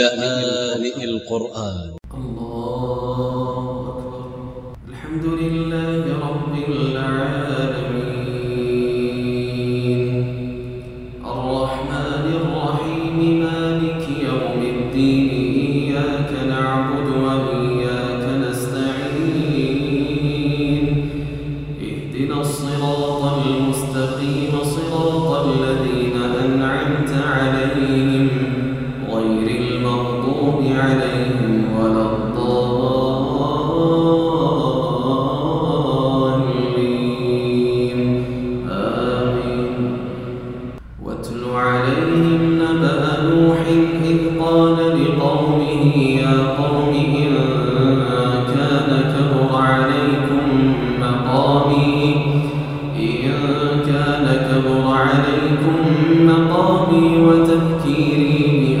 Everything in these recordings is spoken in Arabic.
لآن القرآن. وتذكيري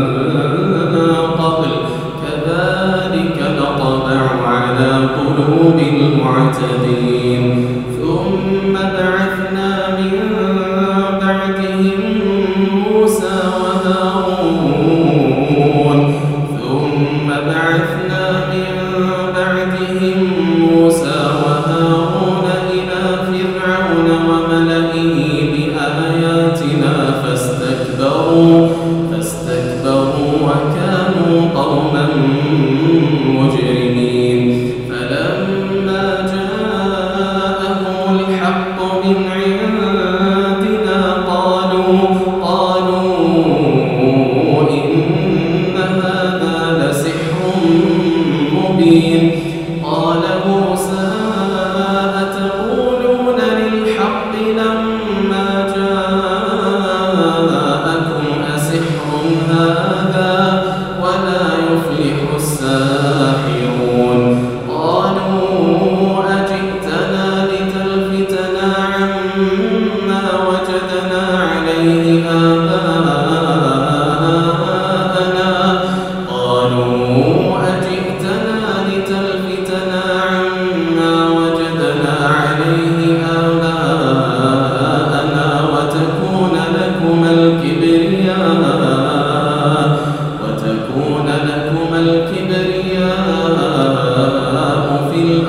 من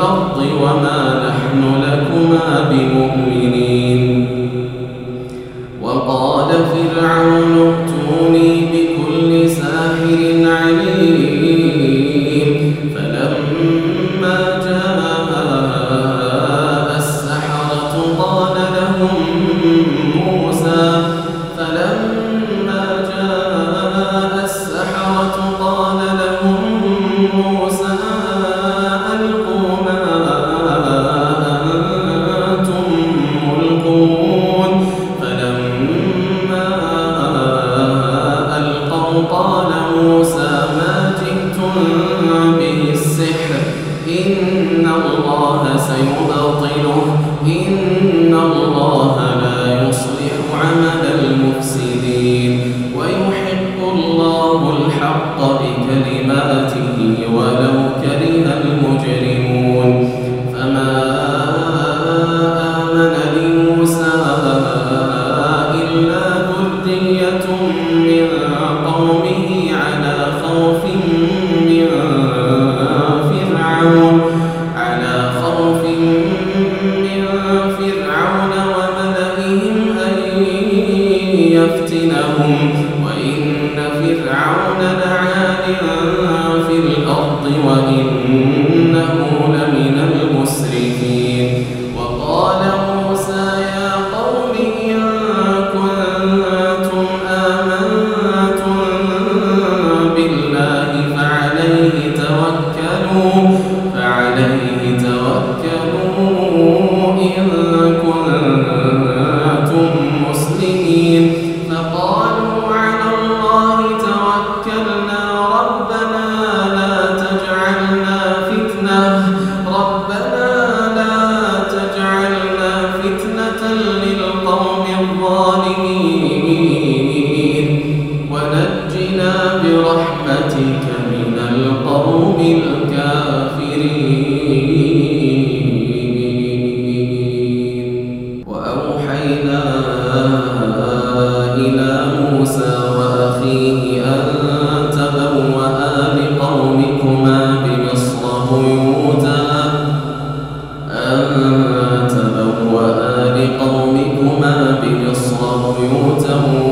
الأرض وما نحن لكما بمؤمنين. وقال فرعون القمر لكم بمصر بيوتهم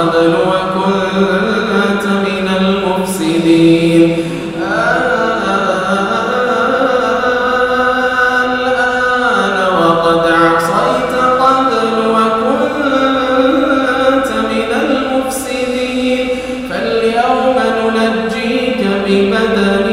قبل وكنت من المفسدين. الآن وقد عصيت قبل وكنت من المفسدين. فاليوم ننجيك ببدنك